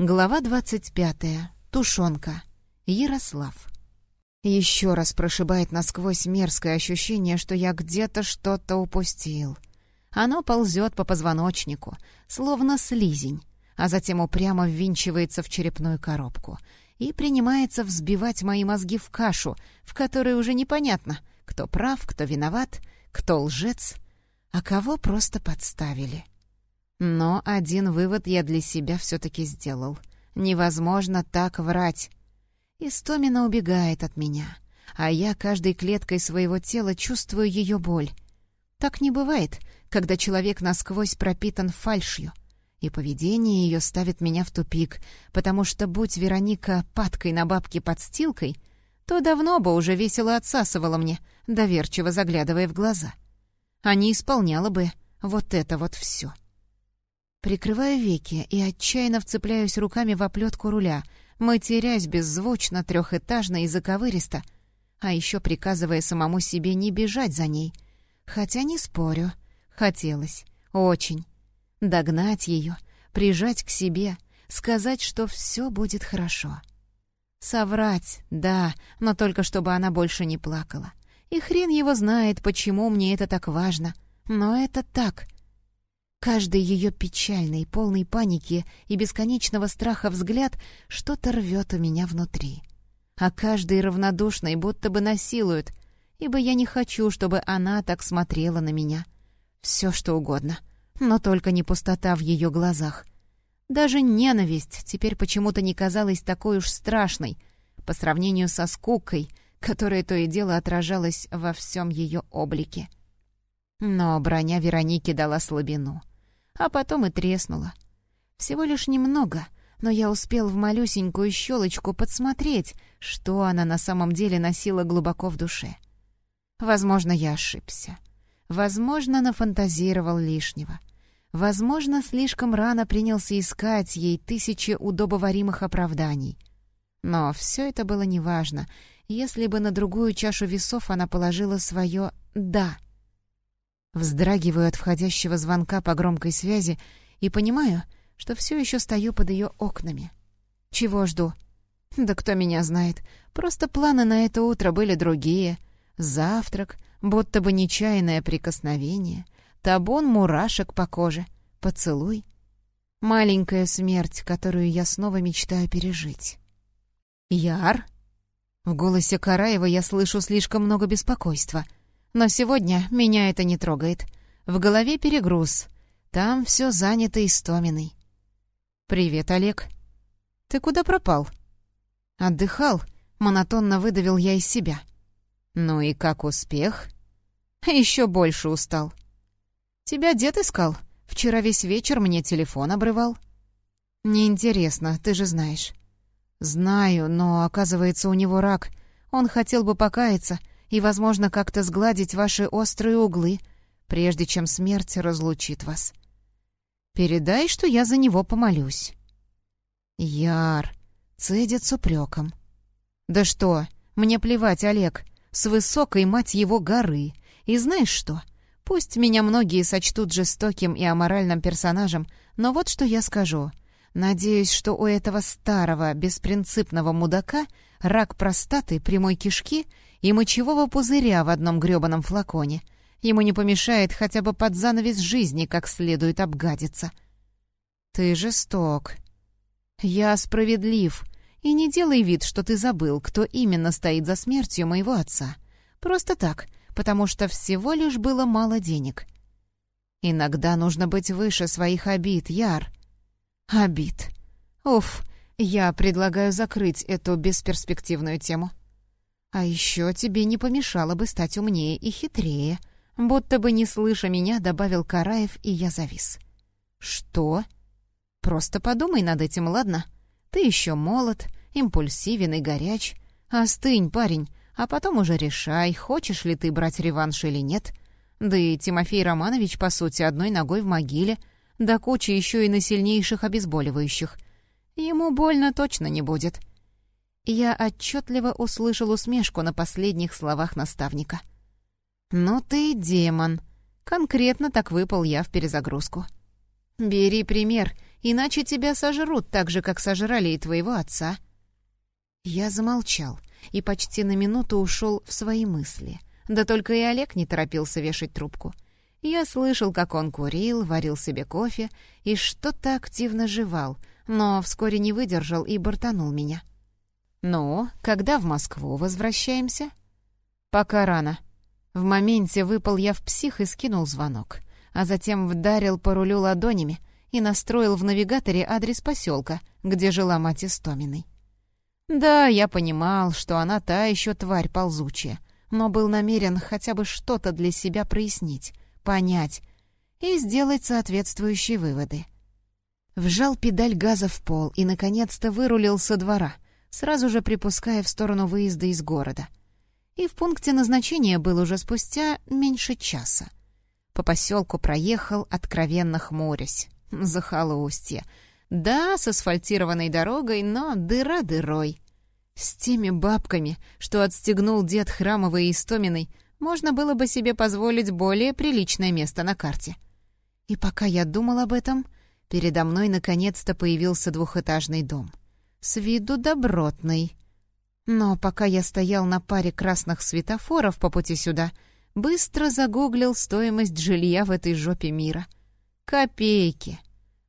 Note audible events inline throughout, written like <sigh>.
Глава 25. Тушенка. Ярослав. Еще раз прошибает насквозь мерзкое ощущение, что я где-то что-то упустил. Оно ползет по позвоночнику, словно слизень, а затем упрямо ввинчивается в черепную коробку и принимается взбивать мои мозги в кашу, в которой уже непонятно, кто прав, кто виноват, кто лжец, а кого просто подставили. — но один вывод я для себя все-таки сделал. Невозможно так врать. Истомина убегает от меня, а я каждой клеткой своего тела чувствую ее боль. Так не бывает, когда человек насквозь пропитан фальшью. И поведение ее ставит меня в тупик, потому что, будь Вероника падкой на бабке подстилкой, то давно бы уже весело отсасывала мне, доверчиво заглядывая в глаза. А не исполняла бы вот это вот все. Прикрываю веки и отчаянно вцепляюсь руками в оплетку руля, матерясь беззвучно, трехэтажно и заковыристо, а еще приказывая самому себе не бежать за ней. Хотя не спорю, хотелось, очень. Догнать ее, прижать к себе, сказать, что все будет хорошо. Соврать, да, но только чтобы она больше не плакала. И хрен его знает, почему мне это так важно. Но это так — Каждый ее печальный, полный паники и бесконечного страха взгляд что-то рвет у меня внутри. А каждый равнодушный будто бы насилует, ибо я не хочу, чтобы она так смотрела на меня. Все что угодно, но только не пустота в ее глазах. Даже ненависть теперь почему-то не казалась такой уж страшной по сравнению со скукой, которая то и дело отражалась во всем ее облике. Но броня Вероники дала слабину а потом и треснула. Всего лишь немного, но я успел в малюсенькую щелочку подсмотреть, что она на самом деле носила глубоко в душе. Возможно, я ошибся. Возможно, нафантазировал лишнего. Возможно, слишком рано принялся искать ей тысячи удобоваримых оправданий. Но все это было неважно, если бы на другую чашу весов она положила свое «да». Вздрагиваю от входящего звонка по громкой связи и понимаю, что все еще стою под ее окнами. Чего жду? Да кто меня знает. Просто планы на это утро были другие. Завтрак, будто бы нечаянное прикосновение, табун мурашек по коже, поцелуй. Маленькая смерть, которую я снова мечтаю пережить. «Яр?» В голосе Караева я слышу слишком много беспокойства — но сегодня меня это не трогает. В голове перегруз. Там все занято Истоминой. «Привет, Олег. Ты куда пропал?» «Отдыхал», — монотонно выдавил я из себя. «Ну и как успех?» «Еще больше устал». «Тебя дед искал? Вчера весь вечер мне телефон обрывал». «Неинтересно, ты же знаешь». «Знаю, но, оказывается, у него рак. Он хотел бы покаяться, и, возможно, как-то сгладить ваши острые углы, прежде чем смерть разлучит вас. Передай, что я за него помолюсь». «Яр», — цедит с упреком. «Да что, мне плевать, Олег, с высокой, мать его, горы. И знаешь что? Пусть меня многие сочтут жестоким и аморальным персонажем, но вот что я скажу. Надеюсь, что у этого старого, беспринципного мудака рак простаты, прямой кишки и мочевого пузыря в одном грёбаном флаконе. Ему не помешает хотя бы под занавес жизни как следует обгадиться. Ты жесток. Я справедлив. И не делай вид, что ты забыл, кто именно стоит за смертью моего отца. Просто так, потому что всего лишь было мало денег. Иногда нужно быть выше своих обид, Яр. Обид. Уф, я предлагаю закрыть эту бесперспективную тему. А еще тебе не помешало бы стать умнее и хитрее. Будто бы не слыша меня, добавил Караев, и я завис. Что? Просто подумай над этим, ладно? Ты еще молод, импульсивен и горяч. Остынь, парень, а потом уже решай, хочешь ли ты брать реванш или нет. Да и Тимофей Романович, по сути, одной ногой в могиле, да куча еще и на сильнейших обезболивающих. Ему больно точно не будет. Я отчетливо услышал усмешку на последних словах наставника. «Ну ты демон!» Конкретно так выпал я в перезагрузку. Бери пример, иначе тебя сожрут так же, как сожрали и твоего отца». Я замолчал и почти на минуту ушел в свои мысли. Да только и Олег не торопился вешать трубку. Я слышал, как он курил, варил себе кофе и что-то активно жевал, но вскоре не выдержал и бортанул меня. «Ну, когда в Москву возвращаемся?» «Пока рано». В моменте выпал я в псих и скинул звонок, а затем вдарил по рулю ладонями и настроил в навигаторе адрес поселка, где жила мать Истоминой. Да, я понимал, что она та еще тварь ползучая, но был намерен хотя бы что-то для себя прояснить, понять и сделать соответствующие выводы. Вжал педаль газа в пол и, наконец-то, вырулил со двора, сразу же припуская в сторону выезда из города. И в пункте назначения был уже спустя меньше часа. По поселку проехал, откровенно хмурясь. <laughs> Захолустье. Да, с асфальтированной дорогой, но дыра дырой. С теми бабками, что отстегнул дед Храмовой и Истоминой, можно было бы себе позволить более приличное место на карте. И пока я думал об этом, передо мной наконец-то появился двухэтажный дом. С виду добротный. Но пока я стоял на паре красных светофоров по пути сюда, быстро загуглил стоимость жилья в этой жопе мира. Копейки.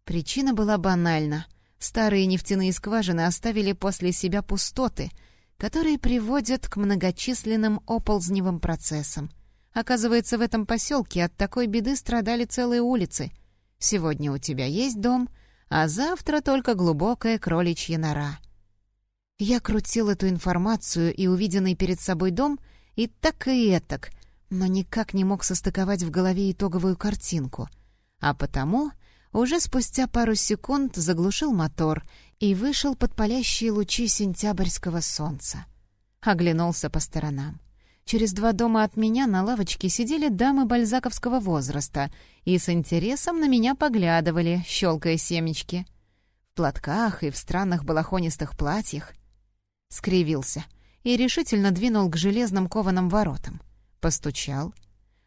Причина была банальна. Старые нефтяные скважины оставили после себя пустоты — которые приводят к многочисленным оползневым процессам. Оказывается, в этом поселке от такой беды страдали целые улицы. Сегодня у тебя есть дом, а завтра только глубокая кроличья нора. Я крутил эту информацию и увиденный перед собой дом и так и этак, но никак не мог состыковать в голове итоговую картинку. А потому уже спустя пару секунд заглушил мотор и вышел под палящие лучи сентябрьского солнца. Оглянулся по сторонам. Через два дома от меня на лавочке сидели дамы бальзаковского возраста и с интересом на меня поглядывали, щелкая семечки. В платках и в странных балахонистых платьях. Скривился и решительно двинул к железным кованым воротам. Постучал.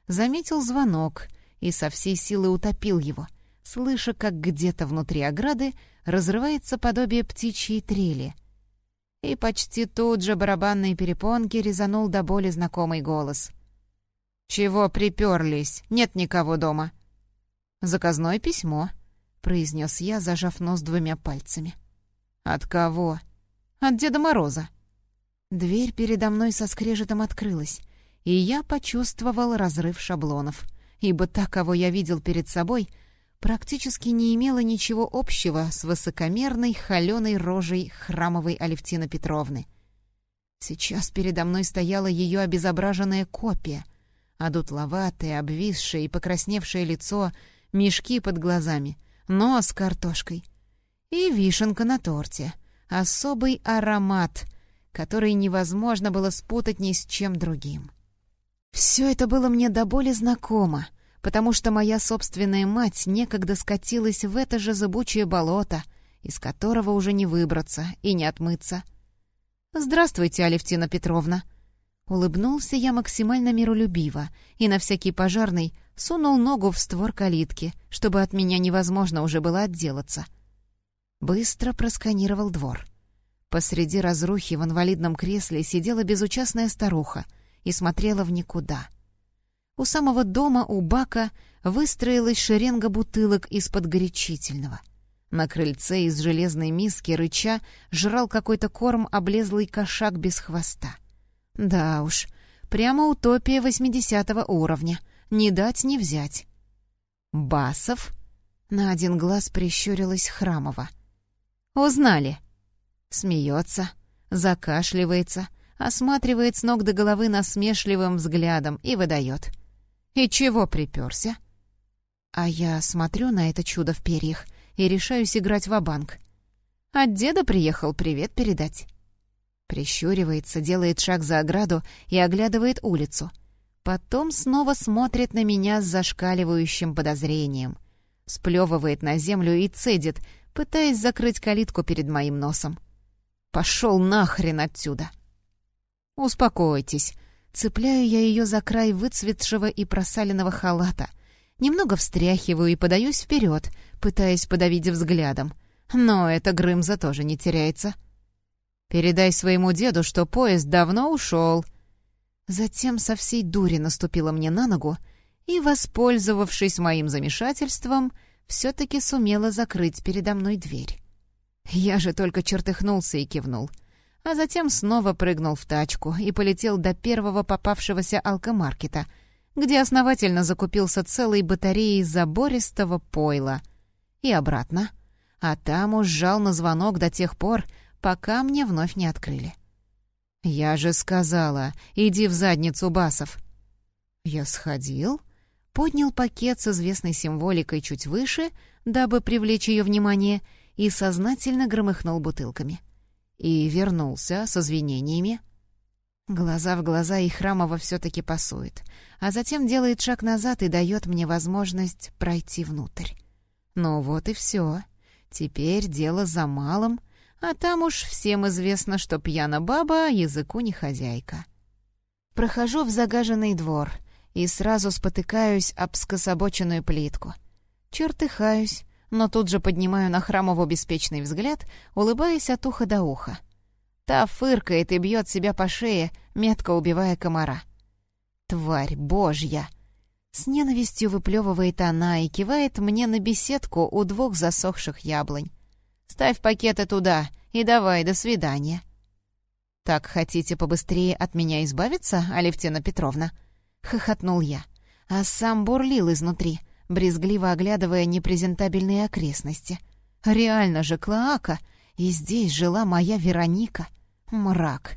Заметил звонок и со всей силы утопил его — слыша, как где-то внутри ограды разрывается подобие птичьей трели. И почти тут же барабанные перепонки резанул до боли знакомый голос. «Чего приперлись? Нет никого дома». «Заказное письмо», — произнес я, зажав нос двумя пальцами. «От кого?» «От Деда Мороза». Дверь передо мной со скрежетом открылась, и я почувствовал разрыв шаблонов, ибо та, кого я видел перед собой — практически не имела ничего общего с высокомерной, холеной рожей храмовой Алевтины Петровны. Сейчас передо мной стояла ее обезображенная копия, а дутловатое, обвисшее и покрасневшее лицо, мешки под глазами, нос картошкой и вишенка на торте, особый аромат, который невозможно было спутать ни с чем другим. Все это было мне до боли знакомо — потому что моя собственная мать некогда скатилась в это же зыбучее болото, из которого уже не выбраться и не отмыться. «Здравствуйте, Алевтина Петровна!» Улыбнулся я максимально миролюбиво и на всякий пожарный сунул ногу в створ калитки, чтобы от меня невозможно уже было отделаться. Быстро просканировал двор. Посреди разрухи в инвалидном кресле сидела безучастная старуха и смотрела в никуда — у самого дома у бака выстроилась шеренга бутылок из-под горячительного. На крыльце из железной миски рыча жрал какой-то корм облезлый кошак без хвоста. Да уж, прямо утопия восьмидесятого уровня. Не дать не взять. «Басов?» На один глаз прищурилась Храмова. «Узнали?» Смеется, закашливается, осматривает с ног до головы насмешливым взглядом и выдает — «И чего приперся?» А я смотрю на это чудо в перьях и решаюсь играть в банк От деда приехал привет передать. Прищуривается, делает шаг за ограду и оглядывает улицу. Потом снова смотрит на меня с зашкаливающим подозрением. Сплевывает на землю и цедит, пытаясь закрыть калитку перед моим носом. «Пошел нахрен отсюда!» «Успокойтесь», Цепляю я ее за край выцветшего и просаленного халата. Немного встряхиваю и подаюсь вперед, пытаясь подавить взглядом. Но эта Грымза тоже не теряется. «Передай своему деду, что поезд давно ушел». Затем со всей дури наступила мне на ногу и, воспользовавшись моим замешательством, все-таки сумела закрыть передо мной дверь. Я же только чертыхнулся и кивнул, а затем снова прыгнул в тачку и полетел до первого попавшегося алкомаркета, где основательно закупился целой батареей забористого пойла. И обратно. А там уж сжал на звонок до тех пор, пока мне вновь не открыли. «Я же сказала, иди в задницу Басов». Я сходил, поднял пакет с известной символикой чуть выше, дабы привлечь ее внимание, и сознательно громыхнул бутылками. И вернулся с извинениями. Глаза в глаза и Храмова все-таки пасует, а затем делает шаг назад и дает мне возможность пройти внутрь. Ну вот и все. Теперь дело за малым — а там уж всем известно, что пьяна баба языку не хозяйка. Прохожу в загаженный двор и сразу спотыкаюсь об скособоченную плитку. Чертыхаюсь, но тут же поднимаю на храмову беспечный взгляд, улыбаясь от уха до уха. Та фыркает и бьет себя по шее, метко убивая комара. «Тварь божья!» С ненавистью выплевывает она и кивает мне на беседку у двух засохших яблонь. Ставь пакеты туда и давай, до свидания». «Так хотите побыстрее от меня избавиться, Алевтина Петровна?» — хохотнул я, а сам бурлил изнутри, брезгливо оглядывая непрезентабельные окрестности. «Реально же Клоака, и здесь жила моя Вероника. Мрак».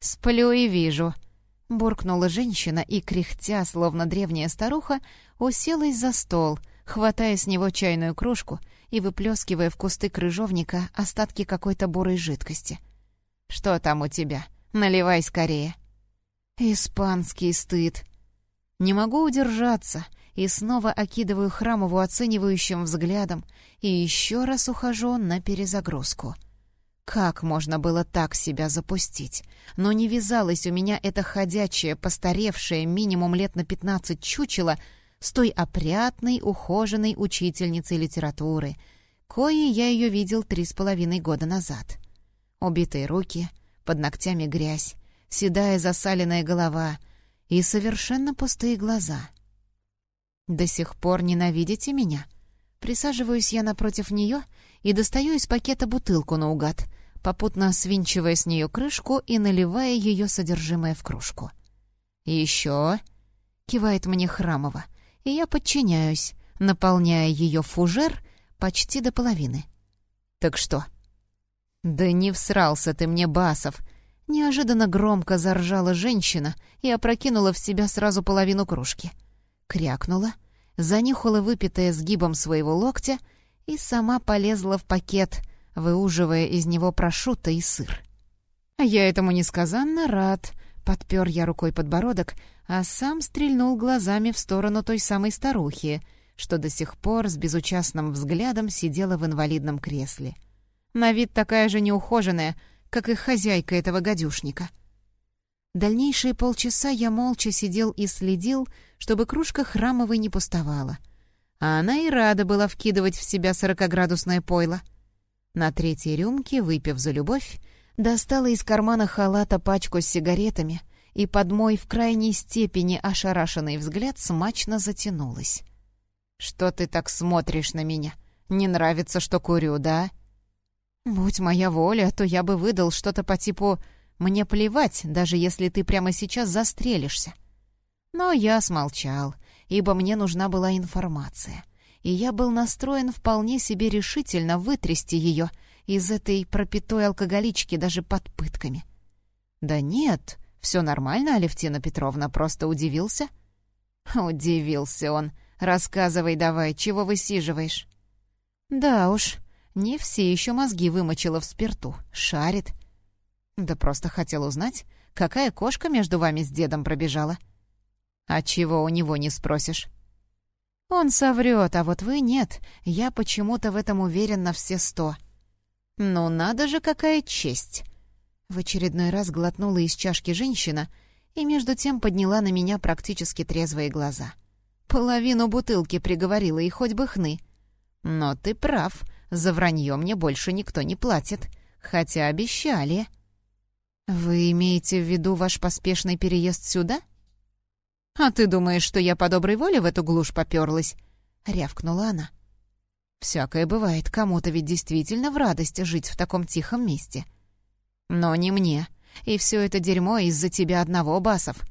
«Сплю и вижу», — буркнула женщина и, кряхтя, словно древняя старуха, уселась за стол, хватая с него чайную кружку — и выплескивая в кусты крыжовника остатки какой-то бурой жидкости. «Что там у тебя? Наливай скорее!» «Испанский стыд!» Не могу удержаться и снова окидываю храмову оценивающим взглядом и еще раз ухожу на перезагрузку. Как можно было так себя запустить? Но не вязалось у меня это ходячее, постаревшее минимум лет на пятнадцать чучело — с той опрятной, ухоженной учительницей литературы, коей я ее видел три с половиной года назад. Убитые руки, под ногтями грязь, седая засаленная голова и совершенно пустые глаза. «До сих пор ненавидите меня?» Присаживаюсь я напротив нее и достаю из пакета бутылку наугад, попутно свинчивая с нее крышку и наливая ее содержимое в кружку. «Еще?» — кивает мне Храмова и я подчиняюсь, наполняя ее фужер почти до половины. «Так что?» «Да не всрался ты мне, Басов!» Неожиданно громко заржала женщина и опрокинула в себя сразу половину кружки. Крякнула, занюхала выпитое сгибом своего локтя и сама полезла в пакет, выуживая из него прошутто и сыр. «Я этому несказанно рад», — подпер я рукой подбородок, а сам стрельнул глазами в сторону той самой старухи, что до сих пор с безучастным взглядом сидела в инвалидном кресле. На вид такая же неухоженная, как и хозяйка этого гадюшника. Дальнейшие полчаса я молча сидел и следил, чтобы кружка храмовой не пустовала. А она и рада была вкидывать в себя сорокоградусное пойло. На третьей рюмке, выпив за любовь, достала из кармана халата пачку с сигаретами — и под мой в крайней степени ошарашенный взгляд смачно затянулась. «Что ты так смотришь на меня? Не нравится, что курю, да?» «Будь моя воля, то я бы выдал что-то по типу «мне плевать, даже если ты прямо сейчас застрелишься». Но я смолчал, ибо мне нужна была информация, и я был настроен вполне себе решительно вытрясти ее из этой пропитой алкоголички даже под пытками. «Да нет», «Все нормально, Алевтина Петровна, просто удивился?» «Удивился он. Рассказывай давай, чего высиживаешь?» «Да уж, не все еще мозги вымочила в спирту. Шарит». «Да просто хотел узнать, какая кошка между вами с дедом пробежала?» «А чего у него не спросишь?» «Он соврет, а вот вы нет. Я почему-то в этом уверен на все сто». «Ну надо же, какая честь!» В очередной раз глотнула из чашки женщина и между тем подняла на меня практически трезвые глаза. Половину бутылки приговорила и хоть бы хны. Но ты прав, за вранье мне больше никто не платит, хотя обещали. Вы имеете в виду ваш поспешный переезд сюда? А ты думаешь, что я по доброй воле в эту глушь попёрлась? Рявкнула она. Всякое бывает, кому-то ведь действительно в радости жить в таком тихом месте. Но не мне. И все это дерьмо из-за тебя одного, Басов.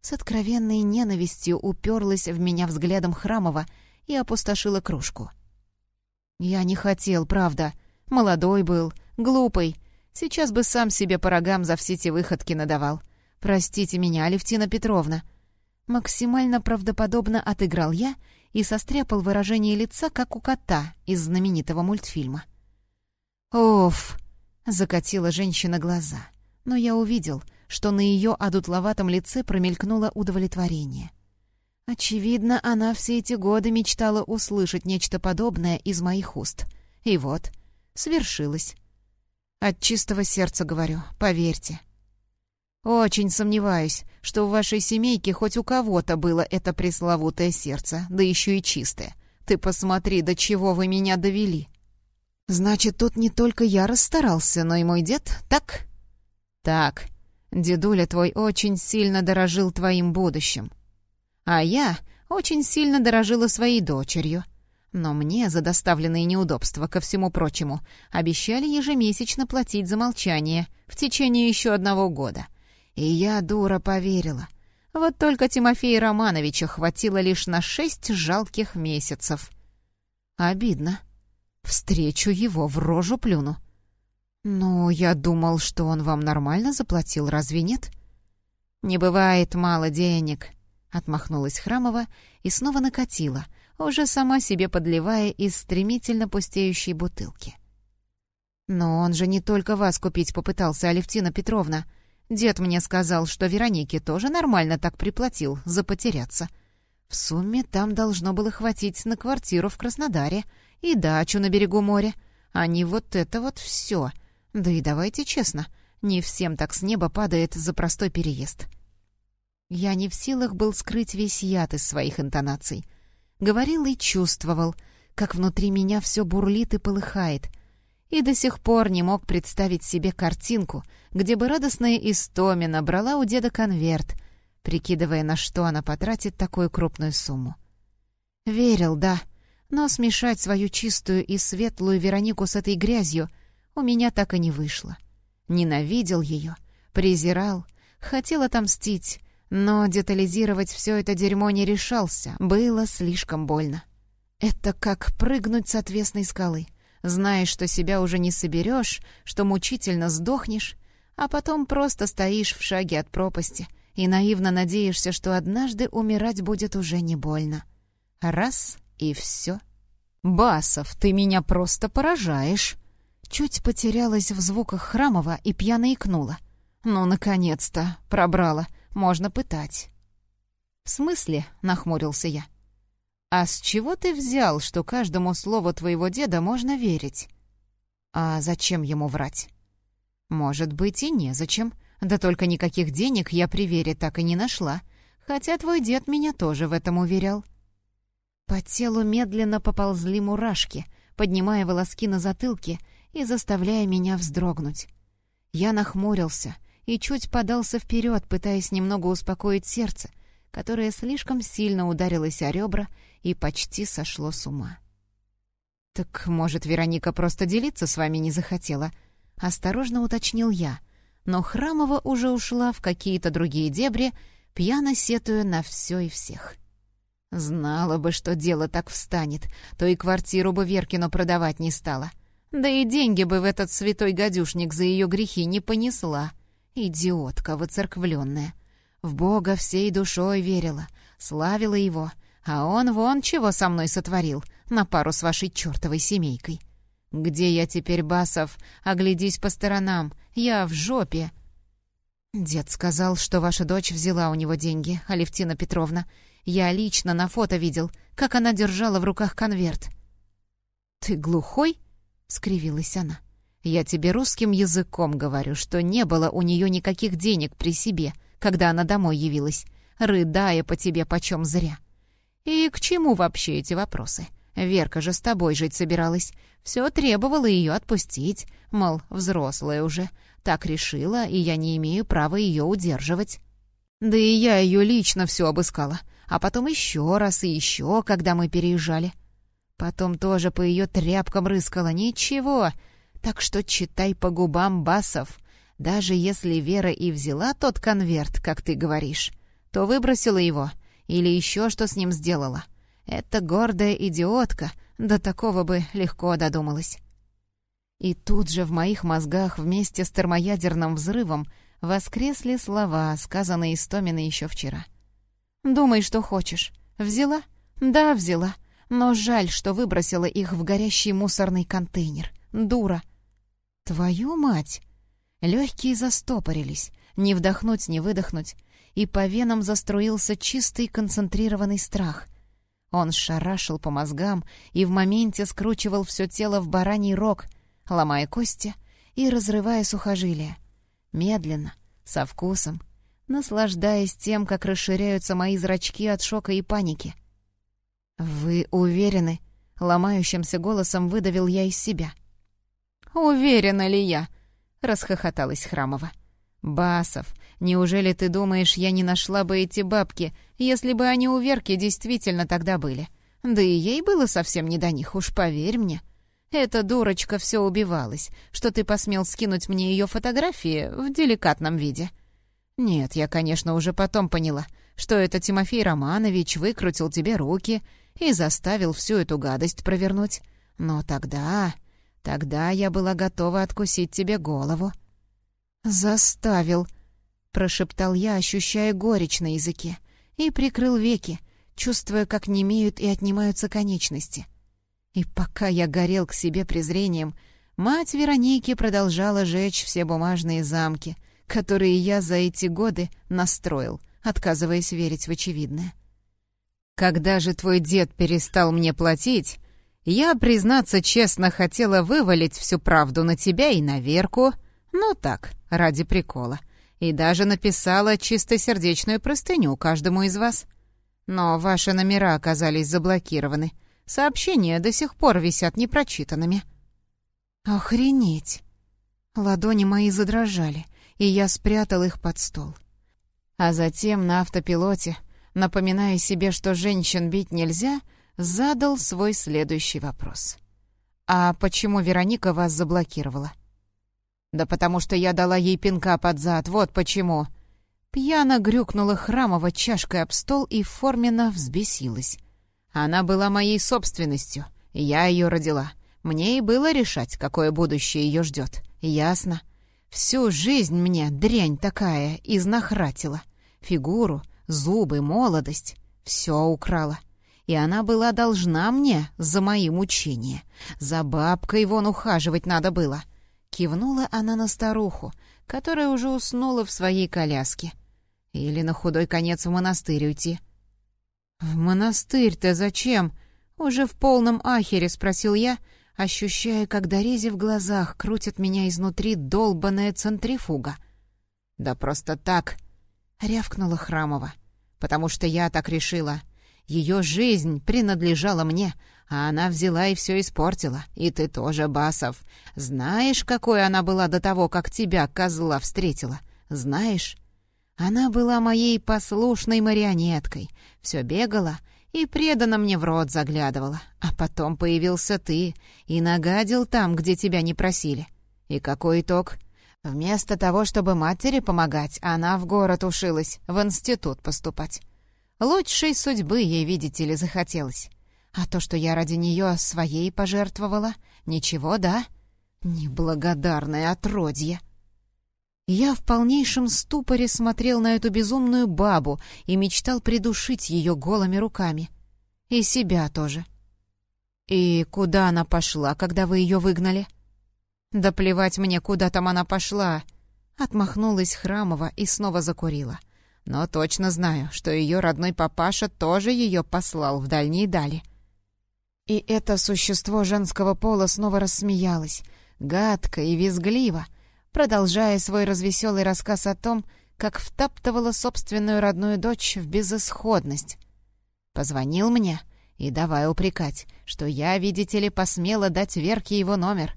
С откровенной ненавистью уперлась в меня взглядом Храмова и опустошила кружку. Я не хотел, правда. Молодой был, глупый. Сейчас бы сам себе по рогам за все эти выходки надавал. Простите меня, Алевтина Петровна. Максимально правдоподобно отыграл я и состряпал выражение лица, как у кота из знаменитого мультфильма. «Оф!» — закатила женщина глаза. Но я увидел, что на ее одутловатом лице промелькнуло удовлетворение. Очевидно, она все эти годы мечтала услышать нечто подобное из моих уст. И вот, свершилось. От чистого сердца говорю, поверьте. «Очень сомневаюсь, что в вашей семейке хоть у кого-то было это пресловутое сердце, да еще и чистое. Ты посмотри, до чего вы меня довели». «Значит, тут не только я расстарался, но и мой дед, так?» «Так. Дедуля твой очень сильно дорожил твоим будущим. А я очень сильно дорожила своей дочерью. Но мне за доставленные неудобства, ко всему прочему, обещали ежемесячно платить за молчание в течение еще одного года — и я, дура, поверила. Вот только Тимофея Романовича хватило лишь на шесть жалких месяцев. Обидно. Встречу его, в рожу плюну. «Ну, я думал, что он вам нормально заплатил, разве нет?» «Не бывает мало денег», — отмахнулась Храмова и снова накатила, уже сама себе подливая из стремительно пустеющей бутылки. «Но он же не только вас купить попытался, Алевтина Петровна», Дед мне сказал, что Веронике тоже нормально так приплатил за потеряться. В сумме там должно было хватить на квартиру в Краснодаре и дачу на берегу моря, а не вот это вот все. Да и давайте честно, не всем так с неба падает за простой переезд. Я не в силах был скрыть весь яд из своих интонаций. Говорил и чувствовал, как внутри меня все бурлит и полыхает — и до сих пор не мог представить себе картинку, где бы радостная Истомина брала у деда конверт, прикидывая, на что она потратит такую крупную сумму. Верил, да, но смешать свою чистую и светлую Веронику с этой грязью у меня так и не вышло. Ненавидел ее, презирал, хотел отомстить, но детализировать все это дерьмо не решался, было слишком больно. Это как прыгнуть с отвесной скалы — знаешь, что себя уже не соберешь, что мучительно сдохнешь, а потом просто стоишь в шаге от пропасти и наивно надеешься, что однажды умирать будет уже не больно. Раз — и все. «Басов, ты меня просто поражаешь!» Чуть потерялась в звуках Храмова и пьяно икнула. «Ну, наконец-то! Пробрала. Можно пытать». «В смысле?» — нахмурился я. «А с чего ты взял, что каждому слову твоего деда можно верить?» «А зачем ему врать?» «Может быть, и незачем. Да только никаких денег я при вере так и не нашла, хотя твой дед меня тоже в этом уверял». По телу медленно поползли мурашки, поднимая волоски на затылке и заставляя меня вздрогнуть. Я нахмурился и чуть подался вперед, пытаясь немного успокоить сердце, которое слишком сильно ударилось о ребра и почти сошло с ума. «Так, может, Вероника просто делиться с вами не захотела?» — осторожно уточнил я. Но Храмова уже ушла в какие-то другие дебри, пьяно сетуя на все и всех. Знала бы, что дело так встанет, то и квартиру бы Веркину продавать не стала. Да и деньги бы в этот святой гадюшник за ее грехи не понесла. Идиотка выцерквленная. В Бога всей душой верила, славила его, а он вон чего со мной сотворил, на пару с вашей чертовой семейкой. Где я теперь, Басов? Оглядись по сторонам, я в жопе. Дед сказал, что ваша дочь взяла у него деньги, Алевтина Петровна. Я лично на фото видел, как она держала в руках конверт. «Ты глухой?» — скривилась она. «Я тебе русским языком говорю, что не было у нее никаких денег при себе, когда она домой явилась, рыдая по тебе почем зря. И к чему вообще эти вопросы? Верка же с тобой жить собиралась. Все требовало ее отпустить, мол, взрослая уже. Так решила, и я не имею права ее удерживать. Да и я ее лично все обыскала, а потом еще раз и еще, когда мы переезжали. Потом тоже по ее тряпкам рыскала. Ничего. Так что читай по губам басов. Даже если Вера и взяла тот конверт, как ты говоришь, то выбросила его или еще что с ним сделала. Эта гордая идиотка до такого бы легко додумалась. И тут же в моих мозгах вместе с термоядерным взрывом воскресли слова, сказанные Истоминой еще вчера. «Думай, что хочешь. Взяла? Да, взяла. Но жаль, что выбросила их в горящий мусорный контейнер. Дура!» «Твою мать!» Легкие застопорились, не вдохнуть, не выдохнуть, и по венам заструился чистый концентрированный страх. Он шарашил по мозгам и в моменте скручивал все тело в бараний рог, ломая кости и разрывая сухожилия. Медленно, со вкусом, наслаждаясь тем, как расширяются мои зрачки от шока и паники. «Вы уверены?» — ломающимся голосом выдавил я из себя. «Уверена ли я?» — расхохоталась Храмова. «Басов, неужели ты думаешь, я не нашла бы эти бабки, если бы они у Верки действительно тогда были? Да и ей было совсем не до них, уж поверь мне. Эта дурочка все убивалась, что ты посмел скинуть мне ее фотографии в деликатном виде. Нет, я, конечно, уже потом поняла, что это Тимофей Романович выкрутил тебе руки и заставил всю эту гадость провернуть. Но тогда... Тогда я была готова откусить тебе голову». «Заставил», — прошептал я, ощущая горечь на языке, и прикрыл веки, чувствуя, как немеют и отнимаются конечности. И пока я горел к себе презрением, мать Вероники продолжала жечь все бумажные замки, которые я за эти годы настроил, отказываясь верить в очевидное. «Когда же твой дед перестал мне платить, я, признаться честно, хотела вывалить всю правду на тебя и на Верку, ну так, ради прикола, и даже написала чистосердечную простыню каждому из вас. Но ваши номера оказались заблокированы. Сообщения до сих пор висят непрочитанными». «Охренеть!» Ладони мои задрожали, и я спрятал их под стол. А затем на автопилоте, напоминая себе, что женщин бить нельзя, — задал свой следующий вопрос. «А почему Вероника вас заблокировала?» «Да потому что я дала ей пинка под зад, вот почему!» Пьяно грюкнула Храмова чашкой об стол и форменно взбесилась. «Она была моей собственностью, я ее родила. Мне и было решать, какое будущее ее ждет. Ясно? Всю жизнь мне дрянь такая изнахратила. Фигуру, зубы, молодость. Все украла и она была должна мне за мои мучения. За бабкой вон ухаживать надо было. Кивнула она на старуху, которая уже уснула в своей коляске. Или на худой конец в монастырь уйти. «В монастырь-то зачем?» Уже в полном ахере спросил я, ощущая, как дорези в глазах крутит меня изнутри долбаная центрифуга. «Да просто так!» — рявкнула Храмова. «Потому что я так решила. Ее жизнь принадлежала мне, а она взяла и все испортила. И ты тоже, Басов. Знаешь, какой она была до того, как тебя, козла, встретила? Знаешь? Она была моей послушной марионеткой. Все бегала и преданно мне в рот заглядывала. А потом появился ты и нагадил там, где тебя не просили. И какой итог? Вместо того, чтобы матери помогать, она в город ушилась, в институт поступать. Лучшей судьбы ей, видите ли, захотелось. А то, что я ради нее своей пожертвовала, ничего, да? Неблагодарное отродье. Я в полнейшем ступоре смотрел на эту безумную бабу и мечтал придушить ее голыми руками. И себя тоже. «И куда она пошла, когда вы ее выгнали?» «Да плевать мне, куда там она пошла!» Отмахнулась Храмова и снова закурила но точно знаю, что ее родной папаша тоже ее послал в дальние дали. И это существо женского пола снова рассмеялось, гадко и визгливо, продолжая свой развеселый рассказ о том, как втаптывала собственную родную дочь в безысходность. Позвонил мне и давай упрекать, что я, видите ли, посмела дать Верке его номер.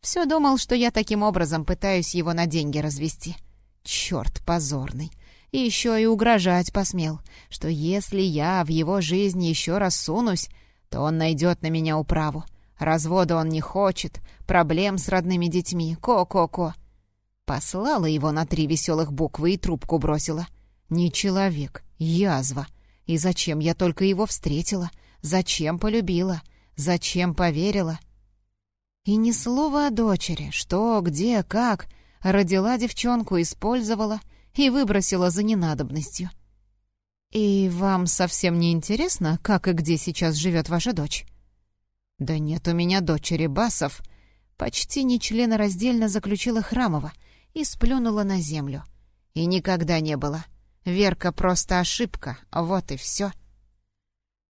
Все думал, что я таким образом пытаюсь его на деньги развести. Черт позорный. И еще и угрожать посмел, что если я в его жизни еще раз сунусь, то он найдет на меня управу. Развода он не хочет, проблем с родными детьми, ко-ко-ко. Послала его на три веселых буквы и трубку бросила. Не человек, язва. И зачем я только его встретила? Зачем полюбила? Зачем поверила? И ни слова о дочери, что, где, как. Родила девчонку, использовала и выбросила за ненадобностью. «И вам совсем не интересно, как и где сейчас живет ваша дочь?» «Да нет у меня дочери Басов», — почти нечленораздельно заключила Храмова и сплюнула на землю. «И никогда не было. Верка просто ошибка, вот и все».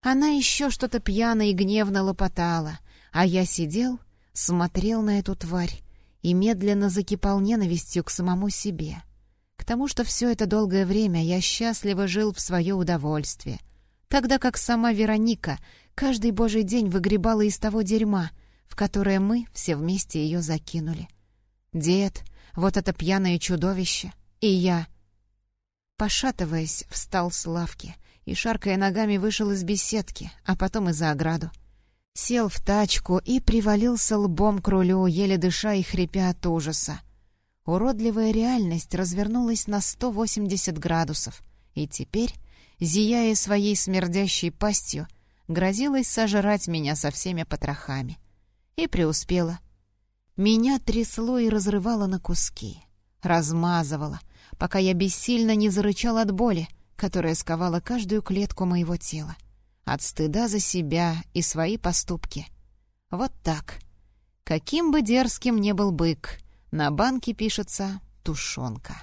Она еще что-то пьяно и гневно лопотала, а я сидел, смотрел на эту тварь и медленно закипал ненавистью к самому себе. Тому, что все это долгое время я счастливо жил в свое удовольствие, тогда как сама Вероника каждый божий день выгребала из того дерьма, в которое мы все вместе ее закинули. Дед, вот это пьяное чудовище, и я. Пошатываясь, встал с лавки и, шаркая ногами, вышел из беседки, а потом и за ограду. Сел в тачку и привалился лбом к рулю, еле дыша и хрипя от ужаса. Уродливая реальность развернулась на 180 градусов, и теперь, зияя своей смердящей пастью, грозилась сожрать меня со всеми потрохами. И преуспела. Меня трясло и разрывало на куски, размазывало, пока я бессильно не зарычал от боли, которая сковала каждую клетку моего тела, от стыда за себя и свои поступки. Вот так. Каким бы дерзким ни был бык — на банке пишется «тушенка».